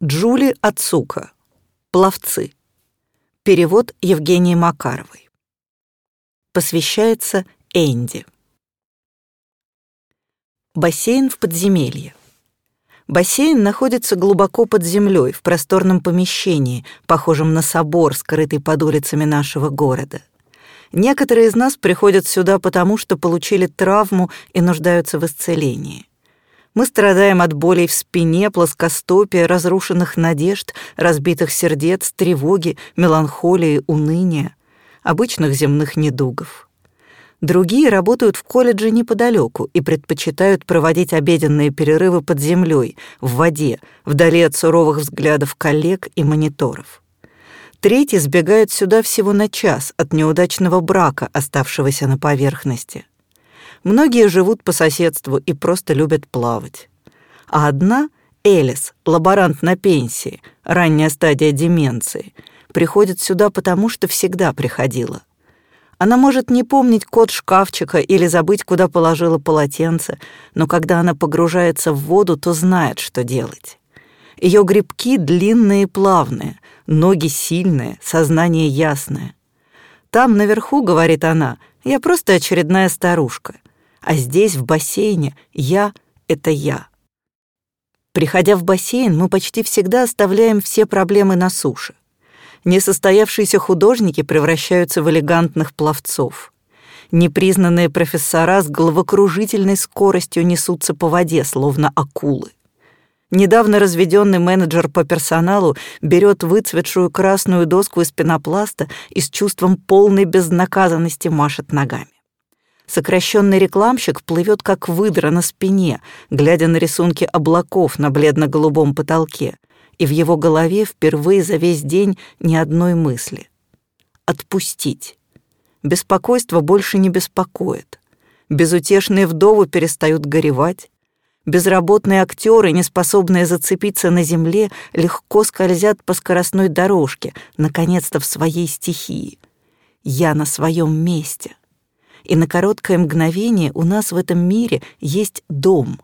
Джули Ацука. Пловцы. Перевод Евгении Макаровой. Посвящается Энди. Бассейн в подземелье. Бассейн находится глубоко под землей, в просторном помещении, похожем на собор, скрытый под улицами нашего города. Некоторые из нас приходят сюда потому, что получили травму и нуждаются в исцелении. Мы страдаем от болей в спине, плоскостопия, разрушенных надежд, разбитых сердец, тревоги, меланхолии, уныния, обычных земных недугов. Другие работают в колледже неподалеку и предпочитают проводить обеденные перерывы под землей, в воде, вдали от суровых взглядов коллег и мониторов. Третьи сбегают сюда всего на час от неудачного брака, оставшегося на поверхности. Многие живут по соседству и просто любят плавать. А одна, Элис, лаборант на пенсии, ранняя стадия деменции, приходит сюда потому, что всегда приходила. Она может не помнить код шкафчика или забыть, куда положила полотенце, но когда она погружается в воду, то знает, что делать. Ее грибки длинные и плавные, ноги сильные, сознание ясное. Там наверху, говорит она, я просто очередная старушка а здесь, в бассейне, я — это я. Приходя в бассейн, мы почти всегда оставляем все проблемы на суше. Несостоявшиеся художники превращаются в элегантных пловцов. Непризнанные профессора с головокружительной скоростью несутся по воде, словно акулы. Недавно разведенный менеджер по персоналу берет выцветшую красную доску из пенопласта и с чувством полной безнаказанности машет ногами. Сокращенный рекламщик плывет как выдра на спине, глядя на рисунки облаков на бледно-голубом потолке, и в его голове впервые за весь день ни одной мысли. Отпустить. Беспокойство больше не беспокоит. Безутешные вдовы перестают горевать. Безработные актеры, не способные зацепиться на земле, легко скользят по скоростной дорожке, наконец-то в своей стихии. Я на своем месте и на короткое мгновение у нас в этом мире есть дом.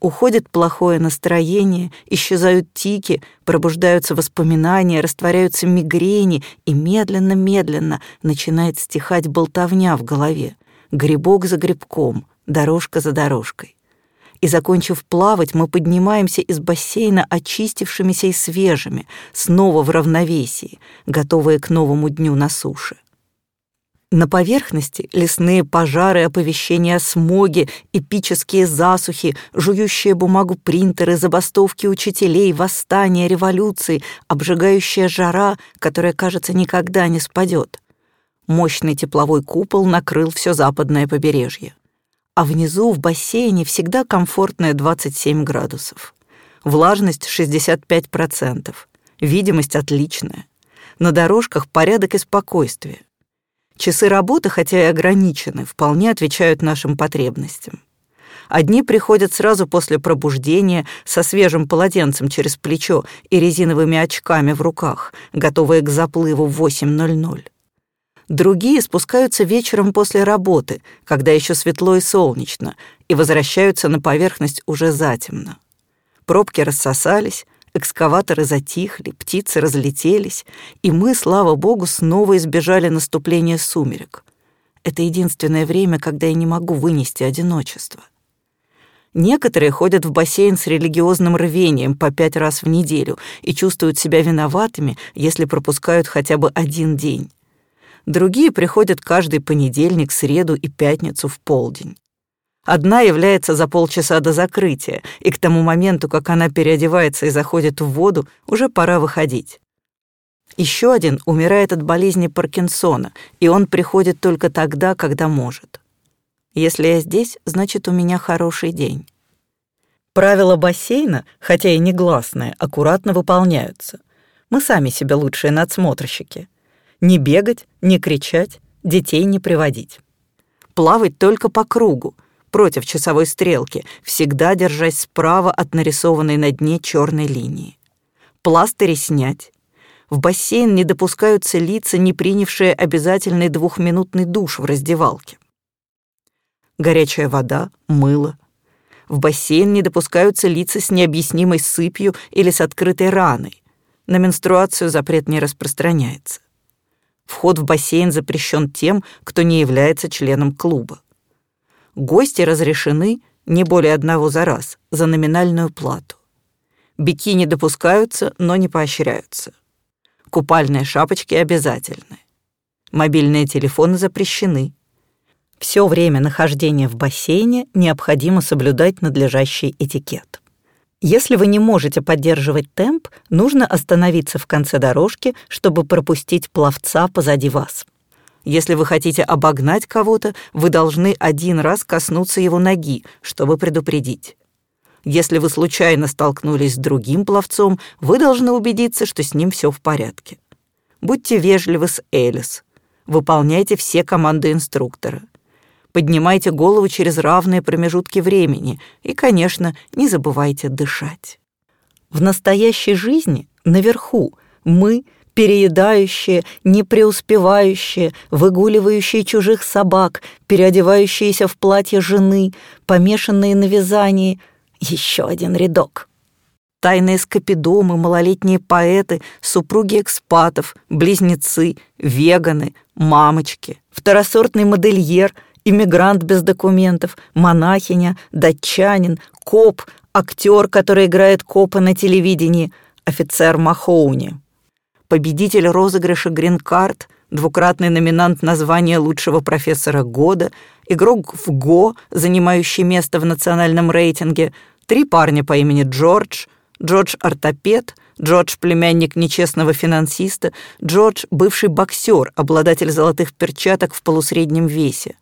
Уходит плохое настроение, исчезают тики, пробуждаются воспоминания, растворяются мигрени, и медленно-медленно начинает стихать болтовня в голове, грибок за грибком, дорожка за дорожкой. И, закончив плавать, мы поднимаемся из бассейна очистившимися и свежими, снова в равновесии, готовые к новому дню на суше. На поверхности лесные пожары, оповещения о смоге, эпические засухи, жующие бумагу принтеры, забастовки учителей, восстания, революции, обжигающая жара, которая, кажется, никогда не спадет. Мощный тепловой купол накрыл все западное побережье. А внизу, в бассейне, всегда комфортная 27 градусов. Влажность 65%. Видимость отличная. На дорожках порядок и спокойствие. Часы работы, хотя и ограничены, вполне отвечают нашим потребностям. Одни приходят сразу после пробуждения со свежим полотенцем через плечо и резиновыми очками в руках, готовые к заплыву в 8.00. Другие спускаются вечером после работы, когда еще светло и солнечно, и возвращаются на поверхность уже затемно. Пробки рассосались, Экскаваторы затихли, птицы разлетелись, и мы, слава богу, снова избежали наступления сумерек. Это единственное время, когда я не могу вынести одиночество. Некоторые ходят в бассейн с религиозным рвением по пять раз в неделю и чувствуют себя виноватыми, если пропускают хотя бы один день. Другие приходят каждый понедельник, среду и пятницу в полдень. Одна является за полчаса до закрытия, и к тому моменту, как она переодевается и заходит в воду, уже пора выходить. Еще один умирает от болезни Паркинсона, и он приходит только тогда, когда может. Если я здесь, значит, у меня хороший день. Правила бассейна, хотя и негласные, аккуратно выполняются. Мы сами себе лучшие надсмотрщики. Не бегать, не кричать, детей не приводить. Плавать только по кругу — против часовой стрелки, всегда держась справа от нарисованной на дне черной линии. Пластыри снять. В бассейн не допускаются лица, не принявшие обязательный двухминутный душ в раздевалке. Горячая вода, мыло. В бассейн не допускаются лица с необъяснимой сыпью или с открытой раной. На менструацию запрет не распространяется. Вход в бассейн запрещен тем, кто не является членом клуба. Гости разрешены не более одного за раз, за номинальную плату. Бикини допускаются, но не поощряются. Купальные шапочки обязательны. Мобильные телефоны запрещены. Все время нахождения в бассейне необходимо соблюдать надлежащий этикет. Если вы не можете поддерживать темп, нужно остановиться в конце дорожки, чтобы пропустить пловца позади вас. Если вы хотите обогнать кого-то, вы должны один раз коснуться его ноги, чтобы предупредить. Если вы случайно столкнулись с другим пловцом, вы должны убедиться, что с ним все в порядке. Будьте вежливы с Элис. Выполняйте все команды инструктора. Поднимайте голову через равные промежутки времени и, конечно, не забывайте дышать. В настоящей жизни наверху мы — переедающие, не преуспевающие, выгуливающие чужих собак, переодевающиеся в платье жены, помешанные на вязании. Еще один рядок. Тайные скопидомы, малолетние поэты, супруги экспатов, близнецы, веганы, мамочки, второсортный модельер, иммигрант без документов, монахиня, датчанин, коп, актер, который играет копа на телевидении, офицер Махоуни победитель розыгрыша «Грин-карт», двукратный номинант на звание лучшего профессора года, игрок в ГО, занимающий место в национальном рейтинге, три парня по имени Джордж, Джордж ортопед, Джордж племянник нечестного финансиста, Джордж бывший боксер, обладатель золотых перчаток в полусреднем весе,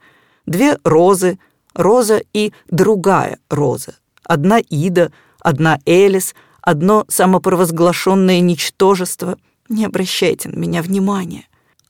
две розы, Роза и другая Роза, одна Ида, одна Элис, одно самопровозглашенное ничтожество — не обращайте на меня внимания.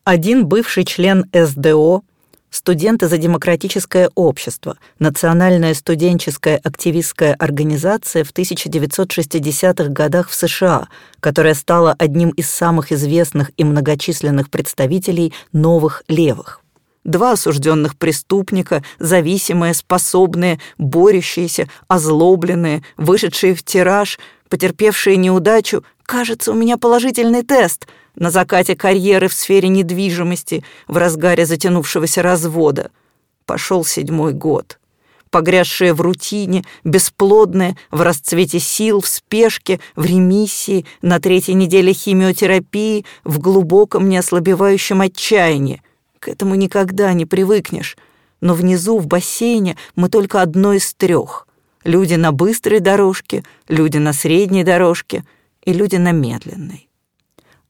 Один бывший член СДО, студенты за демократическое общество, национальная студенческая активистская организация в 1960-х годах в США, которая стала одним из самых известных и многочисленных представителей новых левых. Два осужденных преступника, зависимые, способные, борющиеся, озлобленные, вышедшие в тираж, потерпевшие неудачу, Кажется, у меня положительный тест на закате карьеры в сфере недвижимости в разгаре затянувшегося развода. Пошел седьмой год. Погрязшие в рутине, бесплодные, в расцвете сил, в спешке, в ремиссии, на третьей неделе химиотерапии, в глубоком неослабевающем отчаянии. К этому никогда не привыкнешь. Но внизу, в бассейне, мы только одно из трех. Люди на быстрой дорожке, люди на средней дорожке — и люди на медленной.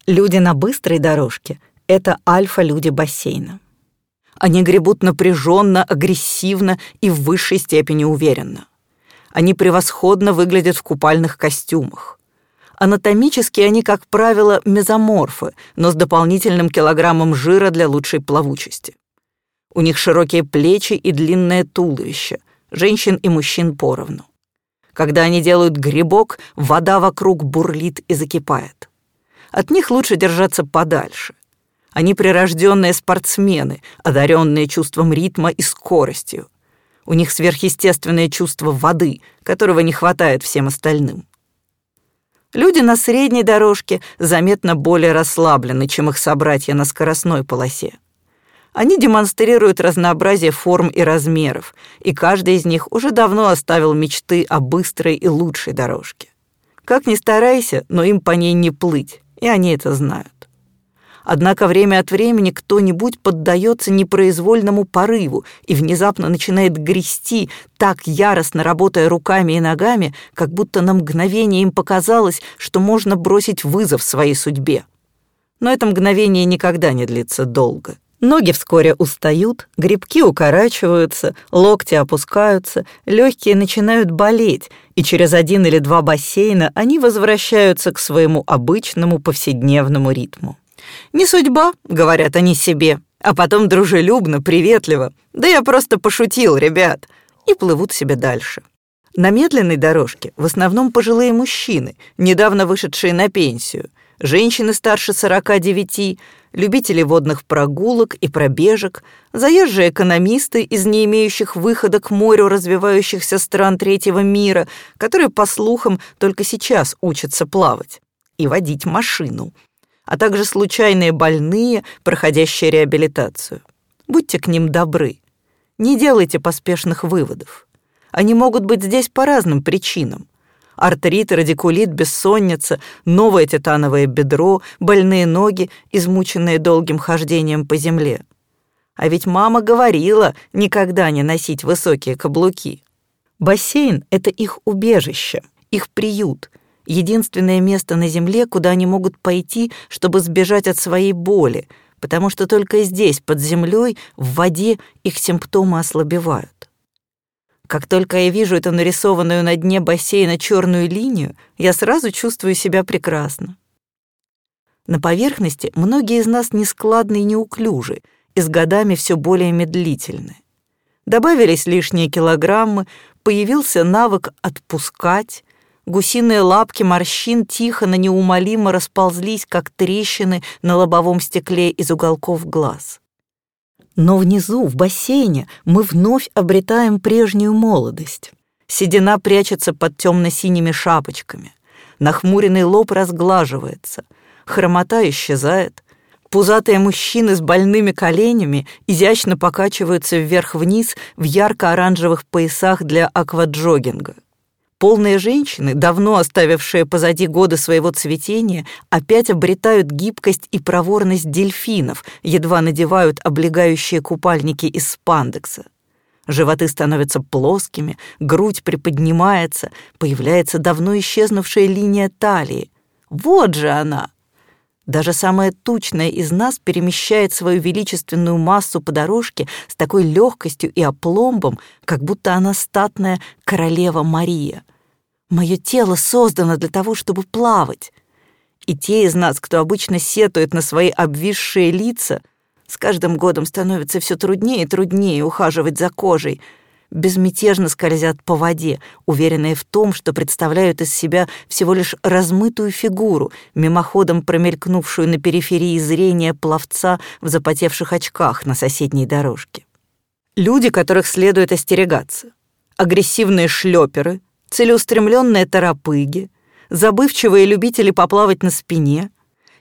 Люди на быстрой дорожке — это альфа-люди бассейна. Они гребут напряженно, агрессивно и в высшей степени уверенно. Они превосходно выглядят в купальных костюмах. Анатомически они, как правило, мезоморфы, но с дополнительным килограммом жира для лучшей плавучести. У них широкие плечи и длинное туловище, женщин и мужчин поровну. Когда они делают грибок, вода вокруг бурлит и закипает. От них лучше держаться подальше. Они прирожденные спортсмены, одаренные чувством ритма и скоростью. У них сверхъестественное чувство воды, которого не хватает всем остальным. Люди на средней дорожке заметно более расслаблены, чем их собратья на скоростной полосе. Они демонстрируют разнообразие форм и размеров, и каждый из них уже давно оставил мечты о быстрой и лучшей дорожке. Как ни старайся, но им по ней не плыть, и они это знают. Однако время от времени кто-нибудь поддается непроизвольному порыву и внезапно начинает грести, так яростно работая руками и ногами, как будто на мгновение им показалось, что можно бросить вызов своей судьбе. Но это мгновение никогда не длится долго. Ноги вскоре устают, грибки укорачиваются, локти опускаются, легкие начинают болеть, и через один или два бассейна они возвращаются к своему обычному повседневному ритму. «Не судьба», — говорят они себе, а потом дружелюбно, приветливо. «Да я просто пошутил, ребят», и плывут себе дальше. На медленной дорожке в основном пожилые мужчины, недавно вышедшие на пенсию, женщины старше 49, любители водных прогулок и пробежек, заезжие экономисты из не имеющих выхода к морю развивающихся стран третьего мира, которые, по слухам, только сейчас учатся плавать и водить машину, а также случайные больные, проходящие реабилитацию. Будьте к ним добры. Не делайте поспешных выводов. Они могут быть здесь по разным причинам артрит, радикулит, бессонница, новое титановое бедро, больные ноги, измученные долгим хождением по земле. А ведь мама говорила никогда не носить высокие каблуки. Бассейн — это их убежище, их приют, единственное место на земле, куда они могут пойти, чтобы сбежать от своей боли, потому что только здесь, под землей, в воде, их симптомы ослабевают. Как только я вижу эту нарисованную на дне бассейна черную линию, я сразу чувствую себя прекрасно. На поверхности многие из нас нескладны и неуклюжи, и с годами все более медлительны. Добавились лишние килограммы, появился навык отпускать, гусиные лапки морщин тихо, но неумолимо расползлись, как трещины на лобовом стекле из уголков глаз. Но внизу, в бассейне, мы вновь обретаем прежнюю молодость. Седина прячется под темно-синими шапочками. Нахмуренный лоб разглаживается. Хромота исчезает. Пузатые мужчины с больными коленями изящно покачиваются вверх-вниз в ярко-оранжевых поясах для акваджогинга. Полные женщины, давно оставившие позади годы своего цветения, опять обретают гибкость и проворность дельфинов, едва надевают облегающие купальники из спандекса. Животы становятся плоскими, грудь приподнимается, появляется давно исчезнувшая линия талии. Вот же она! Даже самая тучная из нас перемещает свою величественную массу по дорожке с такой легкостью и опломбом, как будто она статная королева Мария. Мое тело создано для того, чтобы плавать. И те из нас, кто обычно сетует на свои обвисшие лица, с каждым годом становится все труднее и труднее ухаживать за кожей — безмятежно скользят по воде, уверенные в том, что представляют из себя всего лишь размытую фигуру, мимоходом промелькнувшую на периферии зрения пловца в запотевших очках на соседней дорожке. Люди, которых следует остерегаться. Агрессивные шлёперы, целеустремленные торопыги, забывчивые любители поплавать на спине,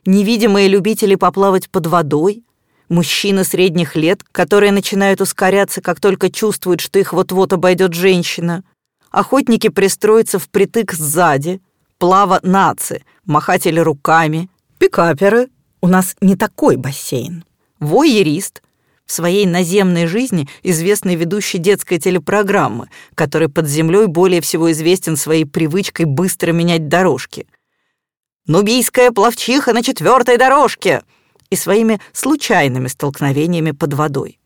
невидимые любители поплавать под водой — Мужчины средних лет, которые начинают ускоряться, как только чувствуют, что их вот-вот обойдет женщина. Охотники пристроятся впритык сзади. Плава нации, махатели руками. Пикаперы. У нас не такой бассейн. Воерист. В своей наземной жизни известный ведущий детской телепрограммы, который под землей более всего известен своей привычкой быстро менять дорожки. «Нубийская пловчиха на четвертой дорожке!» И своими случайными столкновениями под водой.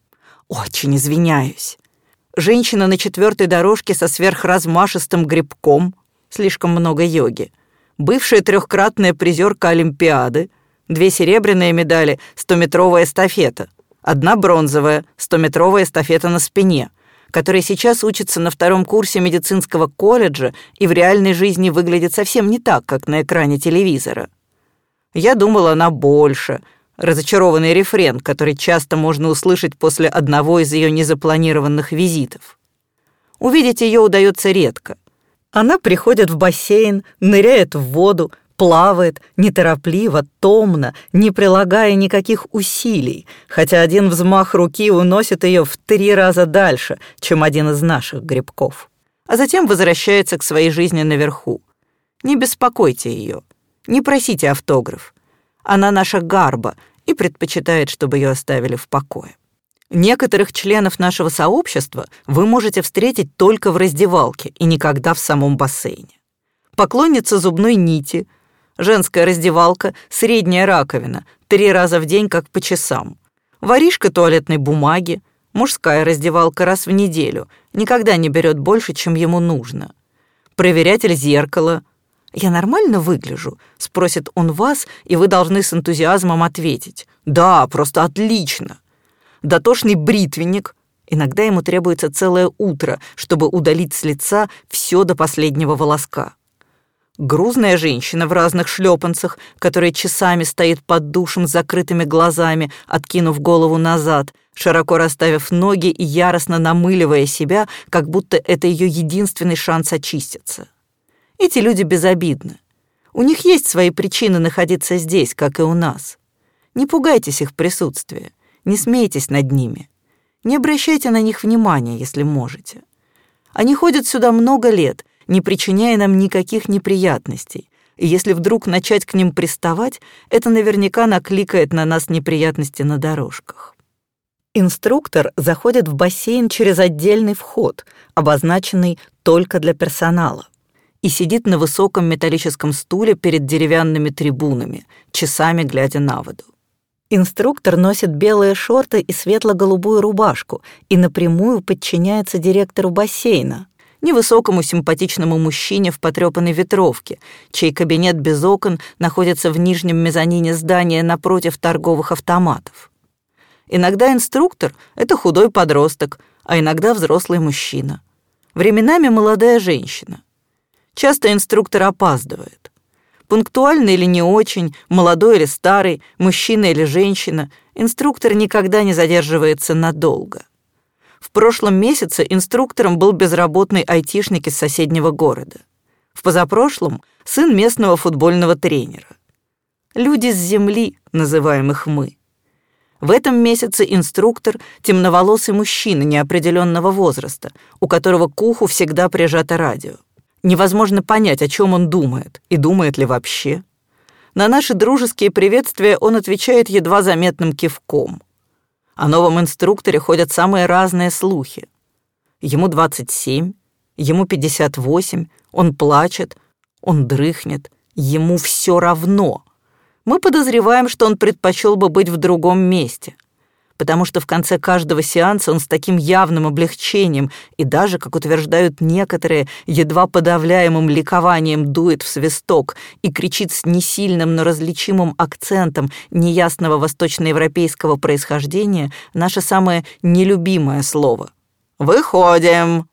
Очень извиняюсь. Женщина на четвертой дорожке со сверхразмашистым грибком, слишком много йоги, бывшая трехкратная призерка Олимпиады, две серебряные медали, стометровая эстафета, одна бронзовая, стометровая эстафета на спине, которая сейчас учится на втором курсе медицинского колледжа и в реальной жизни выглядит совсем не так, как на экране телевизора. Я думала, она больше — разочарованный рефрен, который часто можно услышать после одного из ее незапланированных визитов. Увидеть ее удается редко. Она приходит в бассейн, ныряет в воду, плавает неторопливо, томно, не прилагая никаких усилий, хотя один взмах руки уносит ее в три раза дальше, чем один из наших грибков. А затем возвращается к своей жизни наверху. Не беспокойте ее, не просите автограф. Она наша гарба, и предпочитает, чтобы ее оставили в покое. Некоторых членов нашего сообщества вы можете встретить только в раздевалке и никогда в самом бассейне. Поклонница зубной нити, женская раздевалка, средняя раковина, три раза в день как по часам, воришка туалетной бумаги, мужская раздевалка раз в неделю, никогда не берет больше, чем ему нужно, проверятель зеркала, «Я нормально выгляжу?» — спросит он вас, и вы должны с энтузиазмом ответить. «Да, просто отлично!» Дотошный бритвенник. Иногда ему требуется целое утро, чтобы удалить с лица все до последнего волоска. грузная женщина в разных шлепанцах, которая часами стоит под душем с закрытыми глазами, откинув голову назад, широко расставив ноги и яростно намыливая себя, как будто это ее единственный шанс очиститься. Эти люди безобидны. У них есть свои причины находиться здесь, как и у нас. Не пугайтесь их присутствия, не смейтесь над ними. Не обращайте на них внимания, если можете. Они ходят сюда много лет, не причиняя нам никаких неприятностей, и если вдруг начать к ним приставать, это наверняка накликает на нас неприятности на дорожках. Инструктор заходит в бассейн через отдельный вход, обозначенный только для персонала, и сидит на высоком металлическом стуле перед деревянными трибунами, часами глядя на воду. Инструктор носит белые шорты и светло-голубую рубашку и напрямую подчиняется директору бассейна, невысокому симпатичному мужчине в потрёпанной ветровке, чей кабинет без окон находится в нижнем мезонине здания напротив торговых автоматов. Иногда инструктор — это худой подросток, а иногда взрослый мужчина. Временами молодая женщина. Часто инструктор опаздывает. Пунктуальный или не очень, молодой или старый, мужчина или женщина, инструктор никогда не задерживается надолго. В прошлом месяце инструктором был безработный айтишник из соседнего города. В позапрошлом — сын местного футбольного тренера. Люди с земли, называем их мы. В этом месяце инструктор — темноволосый мужчина неопределенного возраста, у которого к уху всегда прижато радио. Невозможно понять, о чем он думает, и думает ли вообще. На наши дружеские приветствия он отвечает едва заметным кивком. О новом инструкторе ходят самые разные слухи. Ему 27, ему 58, он плачет, он дрыхнет, ему все равно — мы подозреваем, что он предпочел бы быть в другом месте, потому что в конце каждого сеанса он с таким явным облегчением и даже, как утверждают некоторые, едва подавляемым ликованием дует в свисток и кричит с несильным, но различимым акцентом неясного восточноевропейского происхождения наше самое нелюбимое слово. «Выходим!»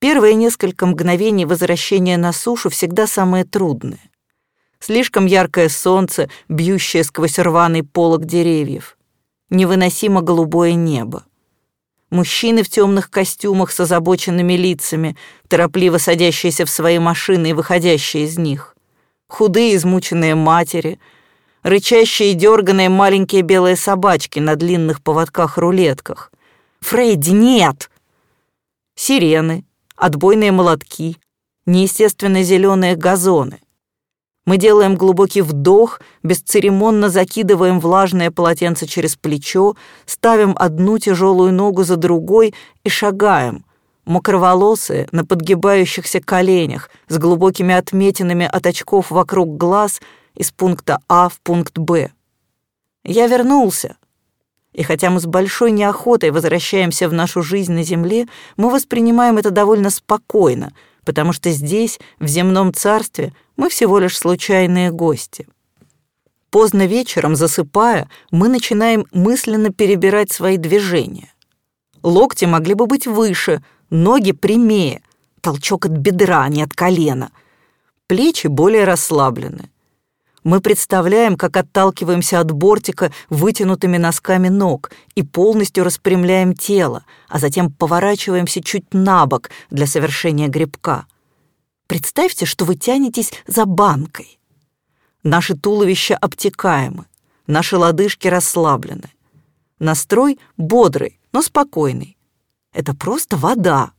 Первые несколько мгновений возвращения на сушу всегда самые трудные слишком яркое солнце, бьющее сквозь рваный полог деревьев, невыносимо голубое небо. Мужчины в темных костюмах с озабоченными лицами, торопливо садящиеся в свои машины и выходящие из них. Худые измученные матери, рычащие и дерганые маленькие белые собачки на длинных поводках-рулетках. «Фрейди, нет!» Сирены, отбойные молотки, неестественно зеленые газоны — мы делаем глубокий вдох, бесцеремонно закидываем влажное полотенце через плечо, ставим одну тяжелую ногу за другой и шагаем, мокроволосые, на подгибающихся коленях, с глубокими отметинами от очков вокруг глаз из пункта А в пункт Б. Я вернулся. И хотя мы с большой неохотой возвращаемся в нашу жизнь на Земле, мы воспринимаем это довольно спокойно — потому что здесь, в земном царстве, мы всего лишь случайные гости. Поздно вечером, засыпая, мы начинаем мысленно перебирать свои движения. Локти могли бы быть выше, ноги прямее, толчок от бедра, а не от колена. Плечи более расслаблены. Мы представляем, как отталкиваемся от бортика вытянутыми носками ног и полностью распрямляем тело, а затем поворачиваемся чуть на бок для совершения грибка. Представьте, что вы тянетесь за банкой. Наши туловища обтекаемы, наши лодыжки расслаблены. Настрой бодрый, но спокойный. Это просто вода.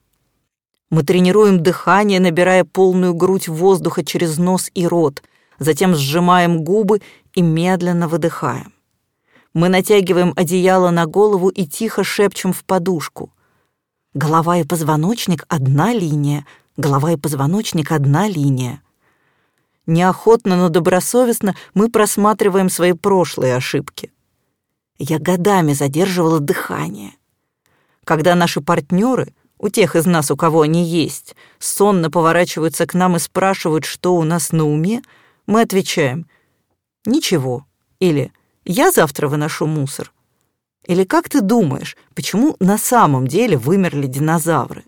Мы тренируем дыхание, набирая полную грудь воздуха через нос и рот — затем сжимаем губы и медленно выдыхаем. Мы натягиваем одеяло на голову и тихо шепчем в подушку. Голова и позвоночник — одна линия, голова и позвоночник — одна линия. Неохотно, но добросовестно мы просматриваем свои прошлые ошибки. Я годами задерживала дыхание. Когда наши партнеры, у тех из нас, у кого они есть, сонно поворачиваются к нам и спрашивают, что у нас на уме — мы отвечаем «Ничего» или «Я завтра выношу мусор» или «Как ты думаешь, почему на самом деле вымерли динозавры?»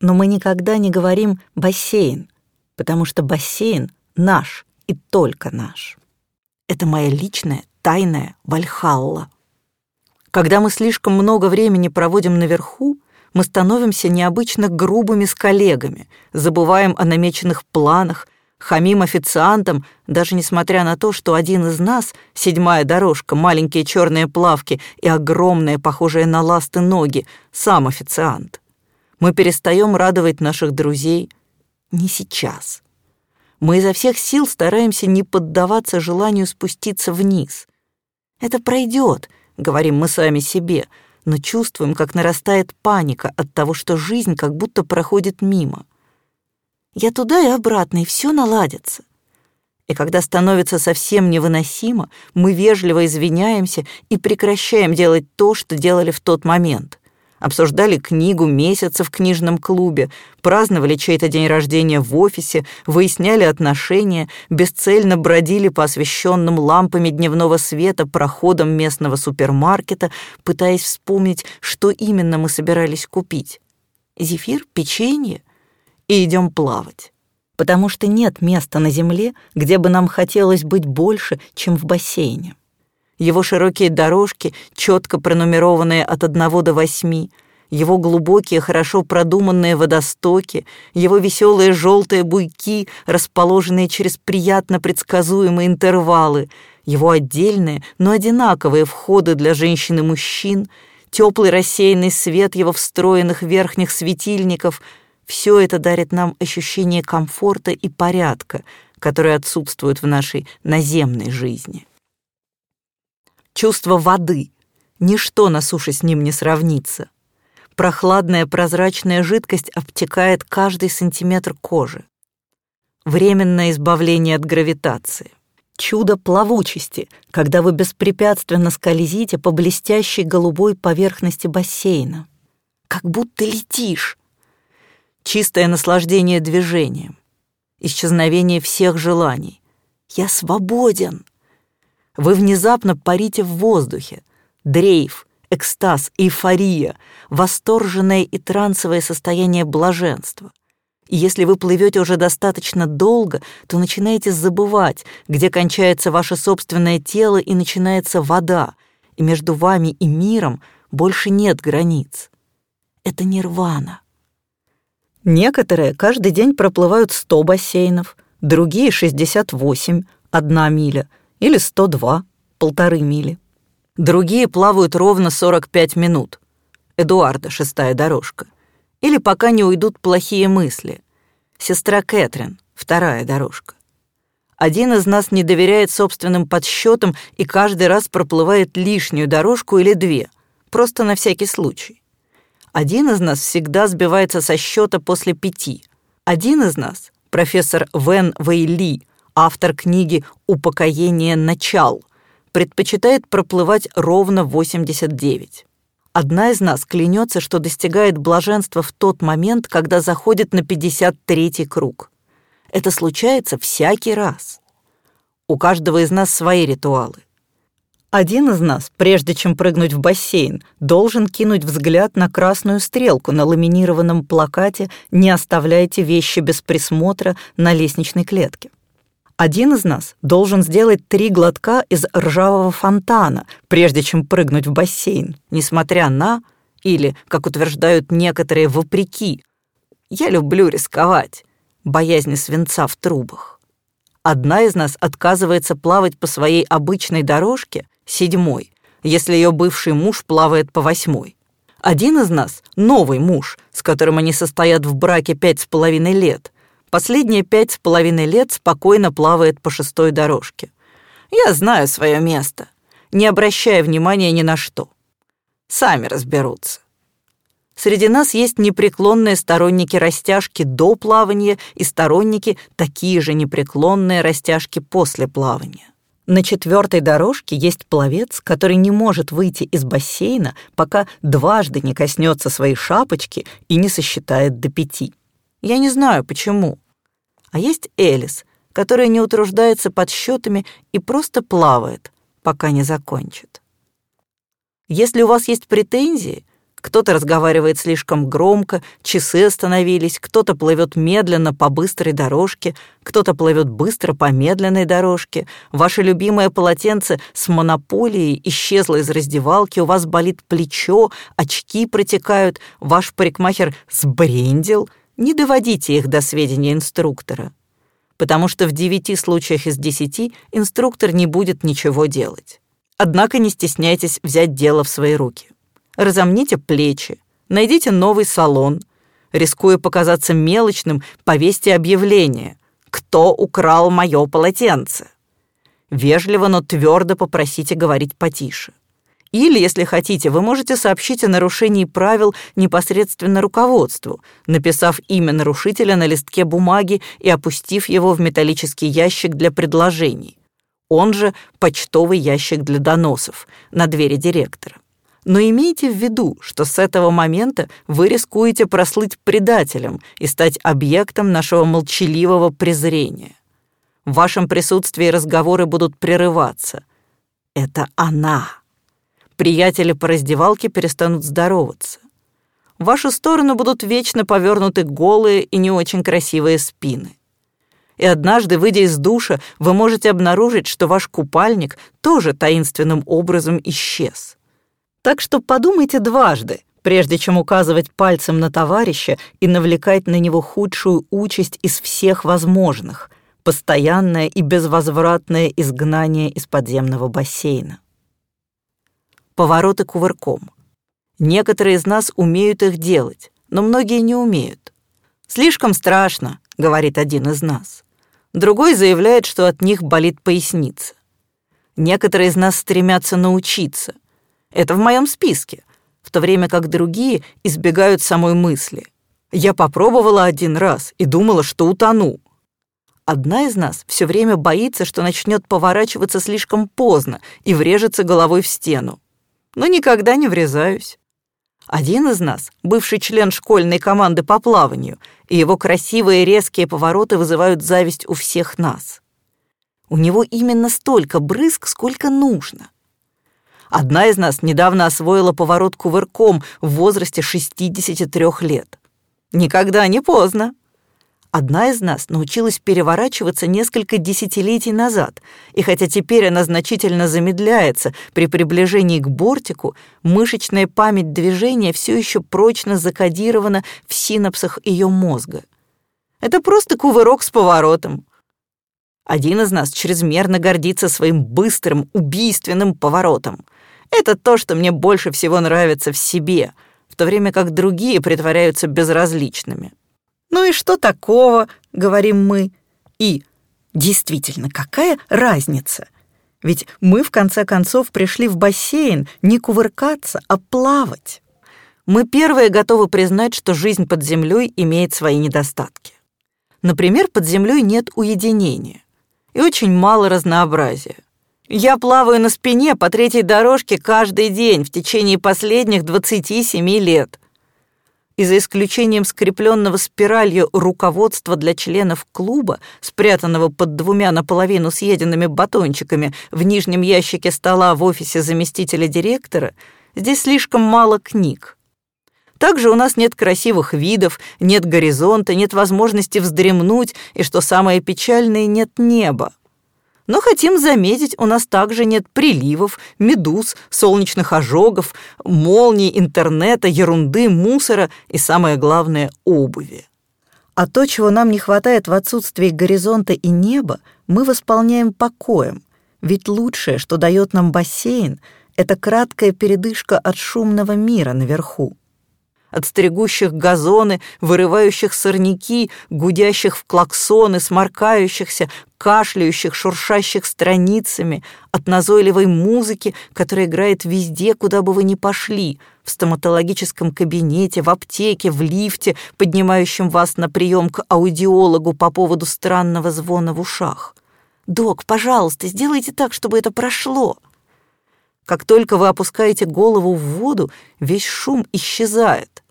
Но мы никогда не говорим «бассейн», потому что бассейн наш и только наш. Это моя личная, тайная Вальхалла. Когда мы слишком много времени проводим наверху, мы становимся необычно грубыми с коллегами, забываем о намеченных планах, хамим официантам, даже несмотря на то, что один из нас, седьмая дорожка, маленькие черные плавки и огромные, похожие на ласты ноги, сам официант. Мы перестаем радовать наших друзей. Не сейчас. Мы изо всех сил стараемся не поддаваться желанию спуститься вниз. Это пройдет, говорим мы сами себе, но чувствуем, как нарастает паника от того, что жизнь как будто проходит мимо. Я туда и обратно, и все наладится. И когда становится совсем невыносимо, мы вежливо извиняемся и прекращаем делать то, что делали в тот момент обсуждали книгу месяца в книжном клубе, праздновали чей-то день рождения в офисе, выясняли отношения, бесцельно бродили по освещенным лампами дневного света проходам местного супермаркета, пытаясь вспомнить, что именно мы собирались купить. Зефир, печенье? И идем плавать. Потому что нет места на земле, где бы нам хотелось быть больше, чем в бассейне его широкие дорожки, четко пронумерованные от одного до восьми, его глубокие, хорошо продуманные водостоки, его веселые желтые буйки, расположенные через приятно предсказуемые интервалы, его отдельные, но одинаковые входы для женщин и мужчин, теплый рассеянный свет его встроенных верхних светильников — все это дарит нам ощущение комфорта и порядка, которые отсутствуют в нашей наземной жизни чувство воды. Ничто на суше с ним не сравнится. Прохладная прозрачная жидкость обтекает каждый сантиметр кожи. Временное избавление от гравитации. Чудо плавучести, когда вы беспрепятственно скользите по блестящей голубой поверхности бассейна. Как будто летишь. Чистое наслаждение движением. Исчезновение всех желаний. Я свободен. Вы внезапно парите в воздухе. Дрейф, экстаз, эйфория, восторженное и трансовое состояние блаженства. И если вы плывете уже достаточно долго, то начинаете забывать, где кончается ваше собственное тело и начинается вода, и между вами и миром больше нет границ. Это нирвана. Некоторые каждый день проплывают 100 бассейнов, другие — 68, одна миля — или 102, полторы мили. Другие плавают ровно 45 минут. Эдуарда, шестая дорожка. Или пока не уйдут плохие мысли. Сестра Кэтрин, вторая дорожка. Один из нас не доверяет собственным подсчетам и каждый раз проплывает лишнюю дорожку или две, просто на всякий случай. Один из нас всегда сбивается со счета после пяти. Один из нас, профессор Вен Вейли, автор книги «Упокоение начал», предпочитает проплывать ровно 89. Одна из нас клянется, что достигает блаженства в тот момент, когда заходит на 53-й круг. Это случается всякий раз. У каждого из нас свои ритуалы. Один из нас, прежде чем прыгнуть в бассейн, должен кинуть взгляд на красную стрелку на ламинированном плакате «Не оставляйте вещи без присмотра» на лестничной клетке. Один из нас должен сделать три глотка из ржавого фонтана, прежде чем прыгнуть в бассейн, несмотря на, или, как утверждают некоторые, вопреки. Я люблю рисковать, боязни свинца в трубах. Одна из нас отказывается плавать по своей обычной дорожке, седьмой, если ее бывший муж плавает по восьмой. Один из нас — новый муж, с которым они состоят в браке пять с половиной лет — Последние пять с половиной лет спокойно плавает по шестой дорожке. Я знаю свое место, не обращая внимания ни на что. Сами разберутся. Среди нас есть непреклонные сторонники растяжки до плавания и сторонники такие же непреклонные растяжки после плавания. На четвертой дорожке есть пловец, который не может выйти из бассейна, пока дважды не коснется своей шапочки и не сосчитает до пяти. Я не знаю, почему. А есть Элис, которая не утруждается подсчетами и просто плавает, пока не закончит. Если у вас есть претензии, Кто-то разговаривает слишком громко, часы остановились, кто-то плывет медленно по быстрой дорожке, кто-то плывет быстро по медленной дорожке. Ваше любимое полотенце с монополией исчезло из раздевалки, у вас болит плечо, очки протекают, ваш парикмахер сбрендил. Не доводите их до сведения инструктора, потому что в девяти случаях из десяти инструктор не будет ничего делать. Однако не стесняйтесь взять дело в свои руки разомните плечи, найдите новый салон. Рискуя показаться мелочным, повесьте объявление «Кто украл мое полотенце?» Вежливо, но твердо попросите говорить потише. Или, если хотите, вы можете сообщить о нарушении правил непосредственно руководству, написав имя нарушителя на листке бумаги и опустив его в металлический ящик для предложений, он же почтовый ящик для доносов на двери директора. Но имейте в виду, что с этого момента вы рискуете прослыть предателем и стать объектом нашего молчаливого презрения. В вашем присутствии разговоры будут прерываться. Это она. Приятели по раздевалке перестанут здороваться. В вашу сторону будут вечно повернуты голые и не очень красивые спины. И однажды, выйдя из душа, вы можете обнаружить, что ваш купальник тоже таинственным образом исчез. Так что подумайте дважды, прежде чем указывать пальцем на товарища и навлекать на него худшую участь из всех возможных — постоянное и безвозвратное изгнание из подземного бассейна. Повороты кувырком. Некоторые из нас умеют их делать, но многие не умеют. «Слишком страшно», — говорит один из нас. Другой заявляет, что от них болит поясница. Некоторые из нас стремятся научиться — это в моем списке, в то время как другие избегают самой мысли. Я попробовала один раз и думала, что утону. Одна из нас все время боится, что начнет поворачиваться слишком поздно и врежется головой в стену. Но никогда не врезаюсь. Один из нас — бывший член школьной команды по плаванию, и его красивые резкие повороты вызывают зависть у всех нас. У него именно столько брызг, сколько нужно — Одна из нас недавно освоила поворот кувырком в возрасте 63 лет. Никогда не поздно. Одна из нас научилась переворачиваться несколько десятилетий назад, и хотя теперь она значительно замедляется при приближении к бортику, мышечная память движения все еще прочно закодирована в синапсах ее мозга. Это просто кувырок с поворотом. Один из нас чрезмерно гордится своим быстрым, убийственным поворотом — это то, что мне больше всего нравится в себе, в то время как другие притворяются безразличными. «Ну и что такого?» — говорим мы. И действительно, какая разница? Ведь мы, в конце концов, пришли в бассейн не кувыркаться, а плавать. Мы первые готовы признать, что жизнь под землей имеет свои недостатки. Например, под землей нет уединения и очень мало разнообразия. Я плаваю на спине по третьей дорожке каждый день в течение последних 27 лет. И за исключением скрепленного спиралью руководства для членов клуба, спрятанного под двумя наполовину съеденными батончиками в нижнем ящике стола в офисе заместителя директора, здесь слишком мало книг. Также у нас нет красивых видов, нет горизонта, нет возможности вздремнуть, и, что самое печальное, нет неба. Но хотим заметить, у нас также нет приливов, медуз, солнечных ожогов, молний, интернета, ерунды, мусора и, самое главное, обуви. А то, чего нам не хватает в отсутствии горизонта и неба, мы восполняем покоем. Ведь лучшее, что дает нам бассейн, это краткая передышка от шумного мира наверху от стригущих газоны, вырывающих сорняки, гудящих в клаксоны, сморкающихся, кашляющих, шуршащих страницами, от назойливой музыки, которая играет везде, куда бы вы ни пошли, в стоматологическом кабинете, в аптеке, в лифте, поднимающем вас на прием к аудиологу по поводу странного звона в ушах. «Док, пожалуйста, сделайте так, чтобы это прошло». Как только вы опускаете голову в воду, весь шум исчезает.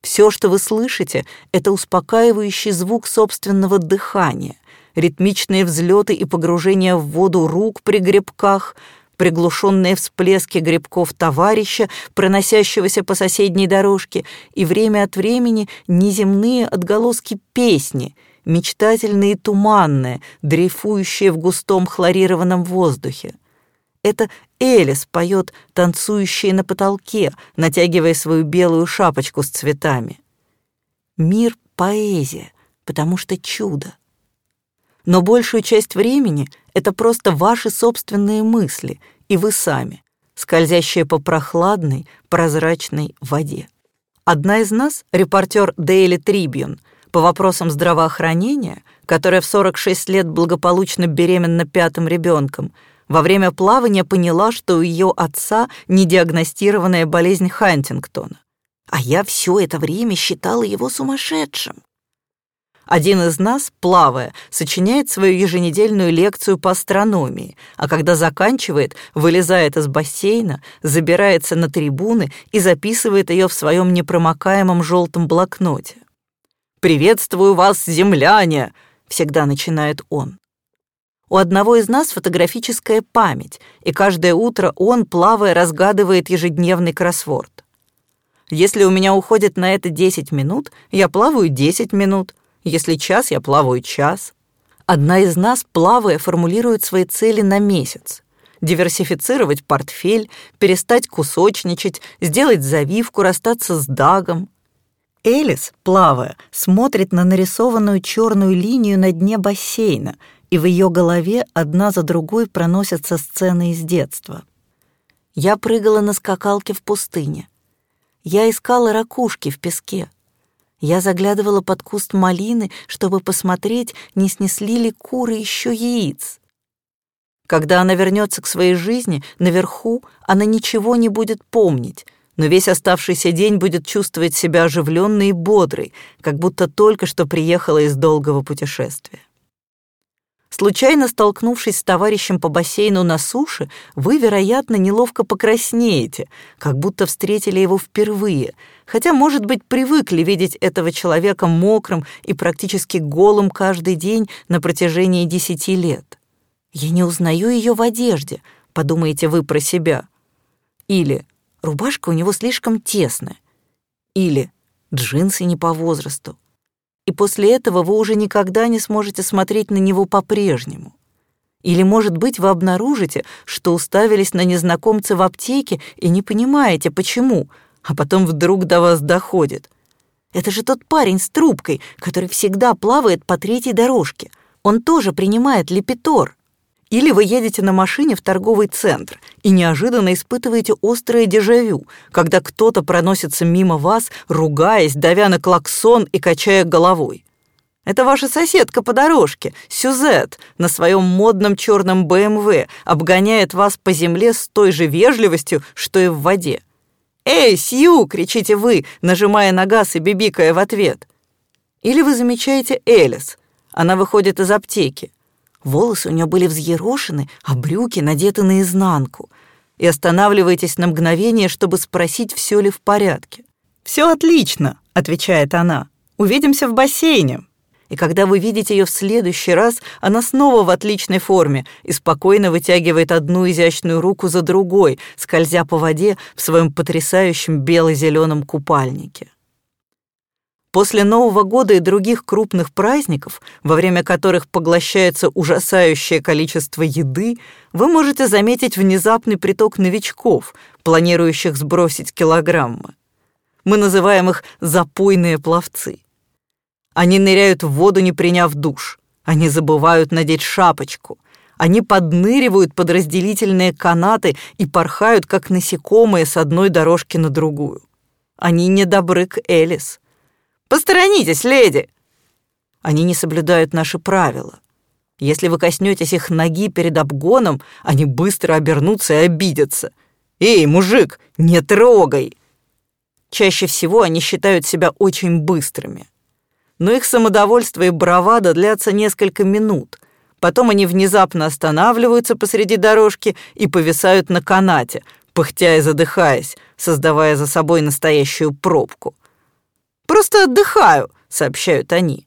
Все, что вы слышите, это успокаивающий звук собственного дыхания, ритмичные взлеты и погружения в воду рук при гребках, приглушенные всплески грибков товарища, проносящегося по соседней дорожке, и время от времени неземные отголоски песни, мечтательные и туманные, дрейфующие в густом хлорированном воздухе. Это Элис поет, танцующая на потолке, натягивая свою белую шапочку с цветами. Мир — поэзия, потому что чудо. Но большую часть времени это просто ваши собственные мысли, и вы сами, скользящие по прохладной, прозрачной воде. Одна из нас, репортер Daily Tribune, по вопросам здравоохранения, которая в 46 лет благополучно беременна пятым ребенком, во время плавания поняла, что у ее отца недиагностированная болезнь Хантингтона. А я все это время считала его сумасшедшим. Один из нас, плавая, сочиняет свою еженедельную лекцию по астрономии, а когда заканчивает, вылезает из бассейна, забирается на трибуны и записывает ее в своем непромокаемом желтом блокноте. «Приветствую вас, земляне!» — всегда начинает он. У одного из нас фотографическая память, и каждое утро он, плавая, разгадывает ежедневный кроссворд. Если у меня уходит на это 10 минут, я плаваю 10 минут — если час, я плаваю час. Одна из нас, плавая, формулирует свои цели на месяц. Диверсифицировать портфель, перестать кусочничать, сделать завивку, расстаться с Дагом. Элис, плавая, смотрит на нарисованную черную линию на дне бассейна, и в ее голове одна за другой проносятся сцены из детства. Я прыгала на скакалке в пустыне. Я искала ракушки в песке. Я заглядывала под куст малины, чтобы посмотреть, не снесли ли куры еще яиц. Когда она вернется к своей жизни, наверху она ничего не будет помнить, но весь оставшийся день будет чувствовать себя оживленной и бодрой, как будто только что приехала из долгого путешествия. Случайно столкнувшись с товарищем по бассейну на суше, вы, вероятно, неловко покраснеете, как будто встретили его впервые, хотя, может быть, привыкли видеть этого человека мокрым и практически голым каждый день на протяжении десяти лет. «Я не узнаю ее в одежде», — подумаете вы про себя. Или «рубашка у него слишком тесная». Или «джинсы не по возрасту» и после этого вы уже никогда не сможете смотреть на него по-прежнему. Или, может быть, вы обнаружите, что уставились на незнакомца в аптеке и не понимаете, почему, а потом вдруг до вас доходит. Это же тот парень с трубкой, который всегда плавает по третьей дорожке. Он тоже принимает лепитор. Или вы едете на машине в торговый центр и неожиданно испытываете острое дежавю, когда кто-то проносится мимо вас, ругаясь, давя на клаксон и качая головой. Это ваша соседка по дорожке, Сюзет, на своем модном черном БМВ, обгоняет вас по земле с той же вежливостью, что и в воде. «Эй, Сью!» — кричите вы, нажимая на газ и бибикая в ответ. Или вы замечаете Элис. Она выходит из аптеки. Волосы у нее были взъерошены, а брюки надеты наизнанку. И останавливаетесь на мгновение, чтобы спросить, все ли в порядке. «Все отлично», — отвечает она. «Увидимся в бассейне». И когда вы видите ее в следующий раз, она снова в отличной форме и спокойно вытягивает одну изящную руку за другой, скользя по воде в своем потрясающем бело-зеленом купальнике. После Нового года и других крупных праздников, во время которых поглощается ужасающее количество еды, вы можете заметить внезапный приток новичков, планирующих сбросить килограммы. Мы называем их «запойные пловцы». Они ныряют в воду, не приняв душ. Они забывают надеть шапочку. Они подныривают под разделительные канаты и порхают, как насекомые, с одной дорожки на другую. Они недобры к Элис. Посторонитесь, леди!» Они не соблюдают наши правила. Если вы коснетесь их ноги перед обгоном, они быстро обернутся и обидятся. «Эй, мужик, не трогай!» Чаще всего они считают себя очень быстрыми. Но их самодовольство и бравада длятся несколько минут. Потом они внезапно останавливаются посреди дорожки и повисают на канате, пыхтя и задыхаясь, создавая за собой настоящую пробку. Просто отдыхаю», — сообщают они.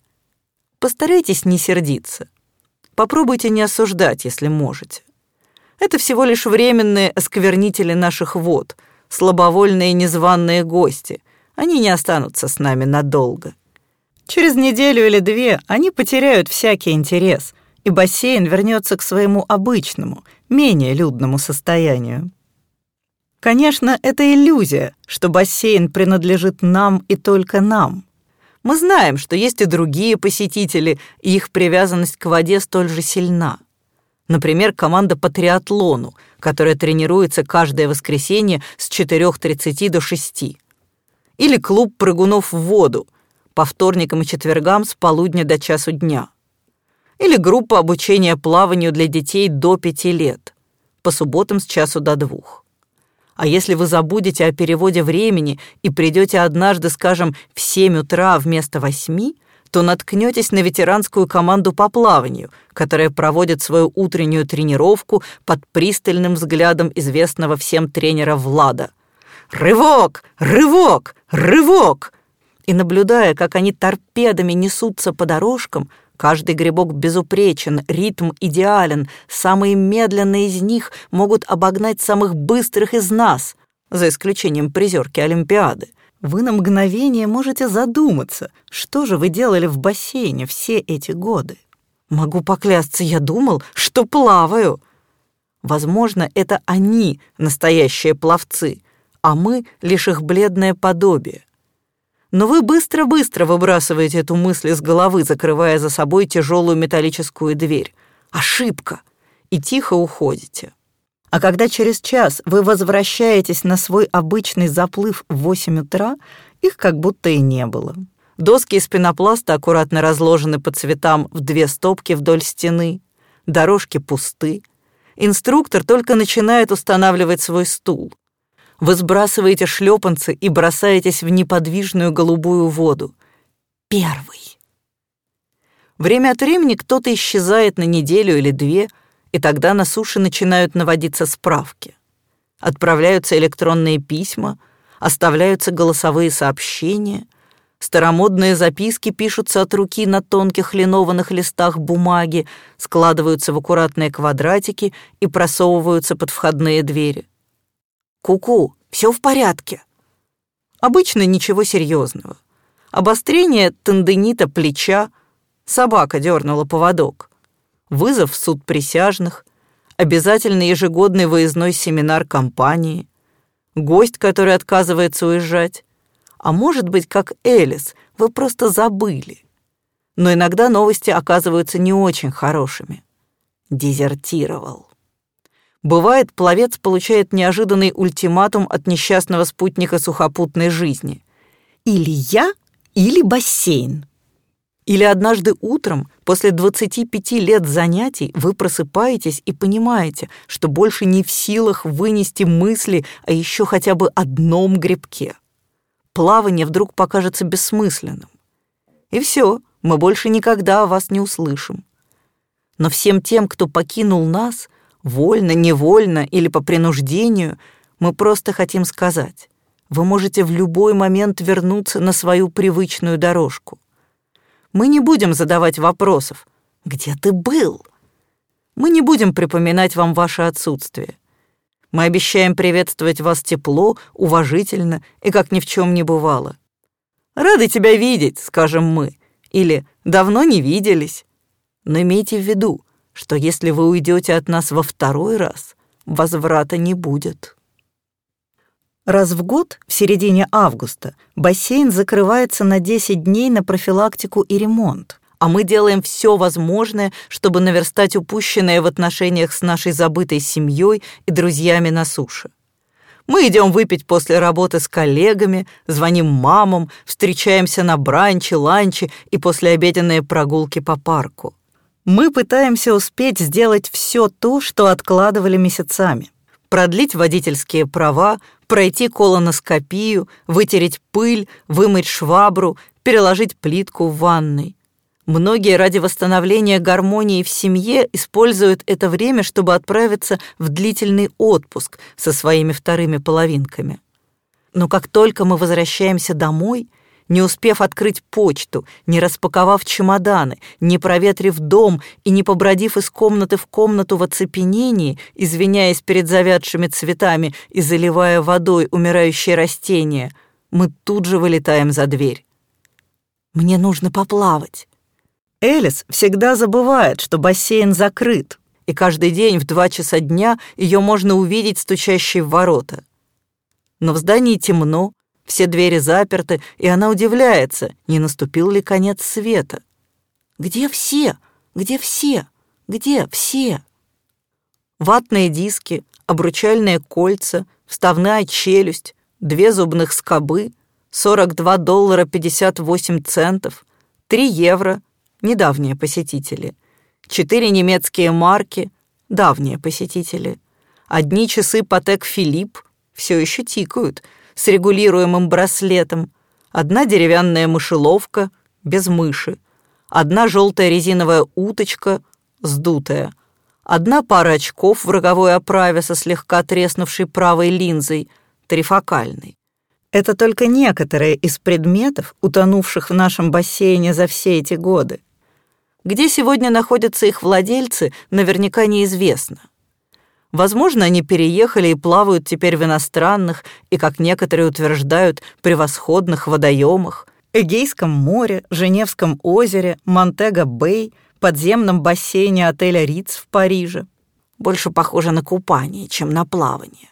Постарайтесь не сердиться. Попробуйте не осуждать, если можете. Это всего лишь временные осквернители наших вод, слабовольные незваные гости. Они не останутся с нами надолго. Через неделю или две они потеряют всякий интерес, и бассейн вернется к своему обычному, менее людному состоянию. Конечно, это иллюзия, что бассейн принадлежит нам и только нам. Мы знаем, что есть и другие посетители, и их привязанность к воде столь же сильна. Например, команда по триатлону, которая тренируется каждое воскресенье с 4.30 до 6. Или клуб прыгунов в воду, по вторникам и четвергам с полудня до часу дня. Или группа обучения плаванию для детей до 5 лет, по субботам с часу до двух. А если вы забудете о переводе времени и придете однажды, скажем, в 7 утра вместо 8, то наткнетесь на ветеранскую команду по плаванию, которая проводит свою утреннюю тренировку под пристальным взглядом известного всем тренера Влада. «Рывок! Рывок! Рывок!» И наблюдая, как они торпедами несутся по дорожкам, Каждый грибок безупречен, ритм идеален. Самые медленные из них могут обогнать самых быстрых из нас, за исключением призерки Олимпиады. Вы на мгновение можете задуматься, что же вы делали в бассейне все эти годы. Могу поклясться, я думал, что плаваю. Возможно, это они настоящие пловцы, а мы лишь их бледное подобие. Но вы быстро-быстро выбрасываете эту мысль из головы, закрывая за собой тяжелую металлическую дверь. Ошибка! И тихо уходите. А когда через час вы возвращаетесь на свой обычный заплыв в 8 утра, их как будто и не было. Доски из пенопласта аккуратно разложены по цветам в две стопки вдоль стены. Дорожки пусты. Инструктор только начинает устанавливать свой стул. Вы сбрасываете шлепанцы и бросаетесь в неподвижную голубую воду. Первый. Время от времени кто-то исчезает на неделю или две, и тогда на суше начинают наводиться справки. Отправляются электронные письма, оставляются голосовые сообщения, старомодные записки пишутся от руки на тонких линованных листах бумаги, складываются в аккуратные квадратики и просовываются под входные двери. Ку-ку, все в порядке. Обычно ничего серьезного. Обострение тенденита плеча, собака дернула поводок. Вызов в суд присяжных, обязательный ежегодный выездной семинар компании, гость, который отказывается уезжать. А может быть, как Элис, вы просто забыли. Но иногда новости оказываются не очень хорошими. Дезертировал. Бывает, пловец получает неожиданный ультиматум от несчастного спутника сухопутной жизни. Или я, или бассейн. Или однажды утром, после 25 лет занятий, вы просыпаетесь и понимаете, что больше не в силах вынести мысли о еще хотя бы одном грибке. Плавание вдруг покажется бессмысленным. И все, мы больше никогда о вас не услышим. Но всем тем, кто покинул нас — Вольно, невольно или по принуждению, мы просто хотим сказать, вы можете в любой момент вернуться на свою привычную дорожку. Мы не будем задавать вопросов «Где ты был?». Мы не будем припоминать вам ваше отсутствие. Мы обещаем приветствовать вас тепло, уважительно и как ни в чем не бывало. «Рады тебя видеть», — скажем мы, или «давно не виделись». Но имейте в виду, что если вы уйдете от нас во второй раз, возврата не будет. Раз в год, в середине августа, бассейн закрывается на 10 дней на профилактику и ремонт, а мы делаем все возможное, чтобы наверстать упущенное в отношениях с нашей забытой семьей и друзьями на суше. Мы идем выпить после работы с коллегами, звоним мамам, встречаемся на бранче, ланче и послеобеденные прогулки по парку. Мы пытаемся успеть сделать все то, что откладывали месяцами. Продлить водительские права, пройти колоноскопию, вытереть пыль, вымыть швабру, переложить плитку в ванной. Многие ради восстановления гармонии в семье используют это время, чтобы отправиться в длительный отпуск со своими вторыми половинками. Но как только мы возвращаемся домой, не успев открыть почту, не распаковав чемоданы, не проветрив дом и не побродив из комнаты в комнату в оцепенении, извиняясь перед завядшими цветами и заливая водой умирающие растения, мы тут же вылетаем за дверь. Мне нужно поплавать. Элис всегда забывает, что бассейн закрыт, и каждый день в два часа дня ее можно увидеть стучащей в ворота. Но в здании темно, все двери заперты, и она удивляется, не наступил ли конец света. Где все? Где все? Где все? Ватные диски, обручальные кольца, вставная челюсть, две зубных скобы, 42 доллара 58 центов, 3 евро, недавние посетители, 4 немецкие марки, давние посетители, одни часы Патек Филипп, все еще тикают, с регулируемым браслетом, одна деревянная мышеловка без мыши, одна желтая резиновая уточка сдутая, одна пара очков в роговой оправе со слегка треснувшей правой линзой, трифокальной. Это только некоторые из предметов, утонувших в нашем бассейне за все эти годы. Где сегодня находятся их владельцы, наверняка неизвестно. Возможно, они переехали и плавают теперь в иностранных и, как некоторые утверждают, превосходных водоемах, Эгейском море, Женевском озере, Монтего-Бэй, подземном бассейне отеля Риц в Париже. Больше похоже на купание, чем на плавание.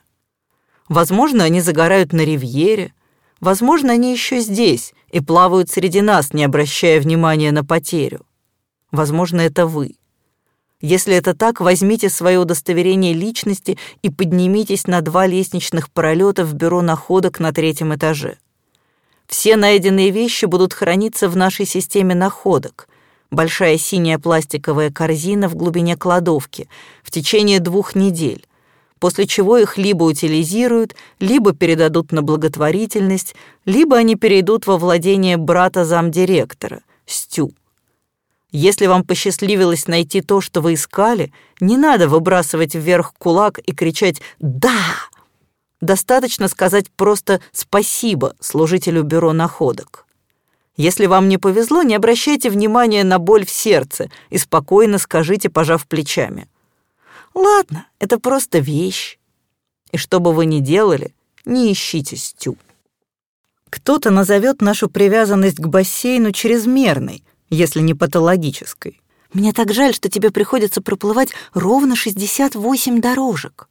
Возможно, они загорают на ривьере, возможно, они еще здесь и плавают среди нас, не обращая внимания на потерю. Возможно, это вы. Если это так, возьмите свое удостоверение личности и поднимитесь на два лестничных пролета в бюро находок на третьем этаже. Все найденные вещи будут храниться в нашей системе находок. Большая синяя пластиковая корзина в глубине кладовки в течение двух недель, после чего их либо утилизируют, либо передадут на благотворительность, либо они перейдут во владение брата замдиректора, Стю. Если вам посчастливилось найти то, что вы искали, не надо выбрасывать вверх кулак и кричать «Да!». Достаточно сказать просто «спасибо» служителю бюро находок. Если вам не повезло, не обращайте внимания на боль в сердце и спокойно скажите, пожав плечами. «Ладно, это просто вещь». И что бы вы ни делали, не ищите Стю. Кто-то назовет нашу привязанность к бассейну чрезмерной, если не патологической. Мне так жаль, что тебе приходится проплывать ровно 68 дорожек.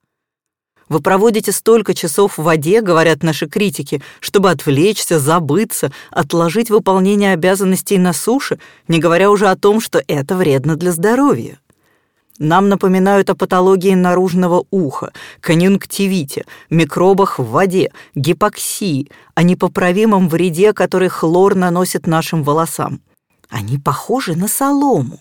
Вы проводите столько часов в воде, говорят наши критики, чтобы отвлечься, забыться, отложить выполнение обязанностей на суше, не говоря уже о том, что это вредно для здоровья. Нам напоминают о патологии наружного уха, конъюнктивите, микробах в воде, гипоксии, о непоправимом вреде, который хлор наносит нашим волосам. Они похожи на солому.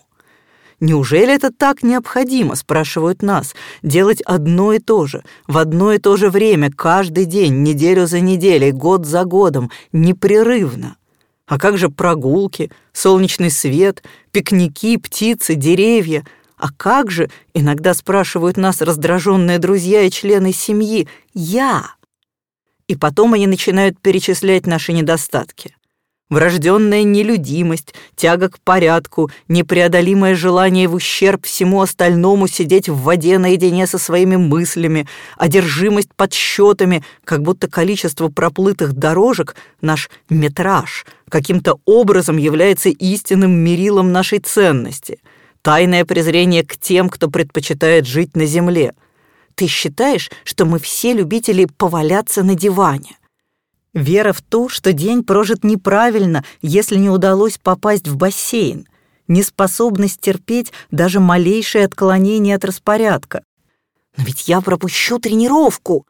Неужели это так необходимо, спрашивают нас, делать одно и то же, в одно и то же время, каждый день, неделю за неделей, год за годом, непрерывно? А как же прогулки, солнечный свет, пикники, птицы, деревья? А как же, иногда спрашивают нас раздраженные друзья и члены семьи, я? И потом они начинают перечислять наши недостатки. Врожденная нелюдимость, тяга к порядку, непреодолимое желание в ущерб всему остальному сидеть в воде наедине со своими мыслями, одержимость подсчетами, как будто количество проплытых дорожек, наш метраж, каким-то образом является истинным мерилом нашей ценности, тайное презрение к тем, кто предпочитает жить на земле. Ты считаешь, что мы все любители поваляться на диване? Вера в то, что день прожит неправильно, если не удалось попасть в бассейн. Неспособность терпеть даже малейшее отклонение от распорядка. Но ведь я пропущу тренировку.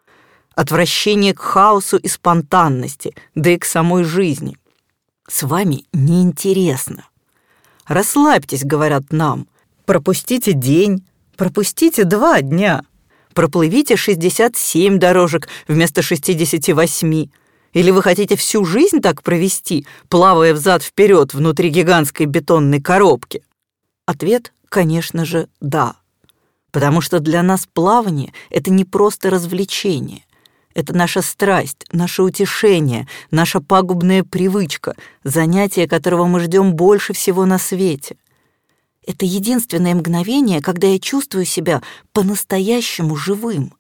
Отвращение к хаосу и спонтанности, да и к самой жизни. С вами неинтересно. Расслабьтесь, говорят нам. Пропустите день, пропустите два дня. Проплывите 67 дорожек вместо 68 или вы хотите всю жизнь так провести, плавая взад-вперед внутри гигантской бетонной коробки? Ответ, конечно же, да. Потому что для нас плавание — это не просто развлечение. Это наша страсть, наше утешение, наша пагубная привычка, занятие которого мы ждем больше всего на свете. Это единственное мгновение, когда я чувствую себя по-настоящему живым.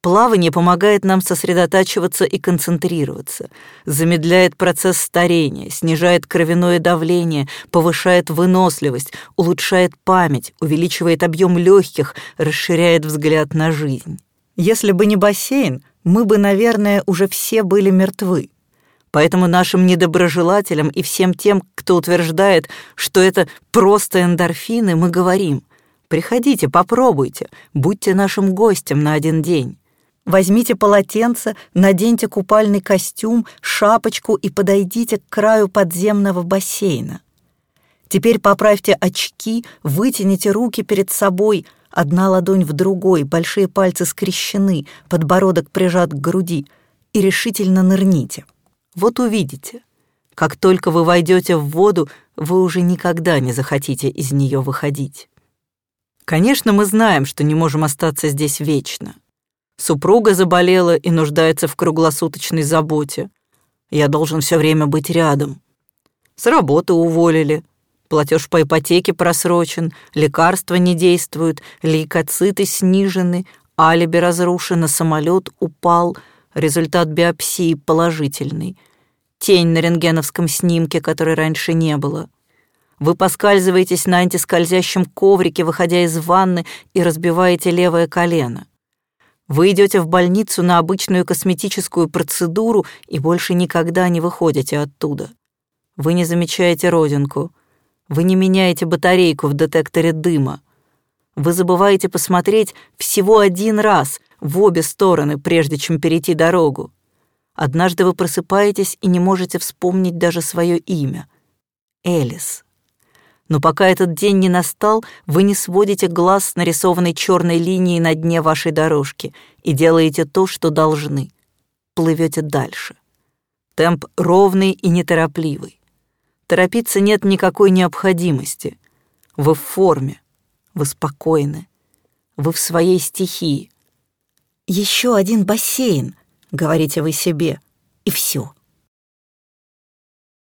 Плавание помогает нам сосредотачиваться и концентрироваться, замедляет процесс старения, снижает кровяное давление, повышает выносливость, улучшает память, увеличивает объем легких, расширяет взгляд на жизнь. Если бы не бассейн, мы бы, наверное, уже все были мертвы. Поэтому нашим недоброжелателям и всем тем, кто утверждает, что это просто эндорфины, мы говорим, приходите, попробуйте, будьте нашим гостем на один день. Возьмите полотенце, наденьте купальный костюм, шапочку и подойдите к краю подземного бассейна. Теперь поправьте очки, вытяните руки перед собой, одна ладонь в другой, большие пальцы скрещены, подбородок прижат к груди, и решительно нырните. Вот увидите. Как только вы войдете в воду, вы уже никогда не захотите из нее выходить. Конечно, мы знаем, что не можем остаться здесь вечно. Супруга заболела и нуждается в круглосуточной заботе. Я должен все время быть рядом. С работы уволили. Платеж по ипотеке просрочен, лекарства не действуют, лейкоциты снижены, алиби разрушено, самолет упал, результат биопсии положительный. Тень на рентгеновском снимке, которой раньше не было. Вы поскальзываетесь на антискользящем коврике, выходя из ванны, и разбиваете левое колено. Вы идете в больницу на обычную косметическую процедуру и больше никогда не выходите оттуда. Вы не замечаете родинку. Вы не меняете батарейку в детекторе дыма. Вы забываете посмотреть всего один раз в обе стороны, прежде чем перейти дорогу. Однажды вы просыпаетесь и не можете вспомнить даже свое имя. Элис. Но пока этот день не настал, вы не сводите глаз с нарисованной черной линией на дне вашей дорожки и делаете то, что должны. Плывете дальше. Темп ровный и неторопливый. Торопиться нет никакой необходимости. Вы в форме, вы спокойны, вы в своей стихии. «Еще один бассейн», — говорите вы себе, и все.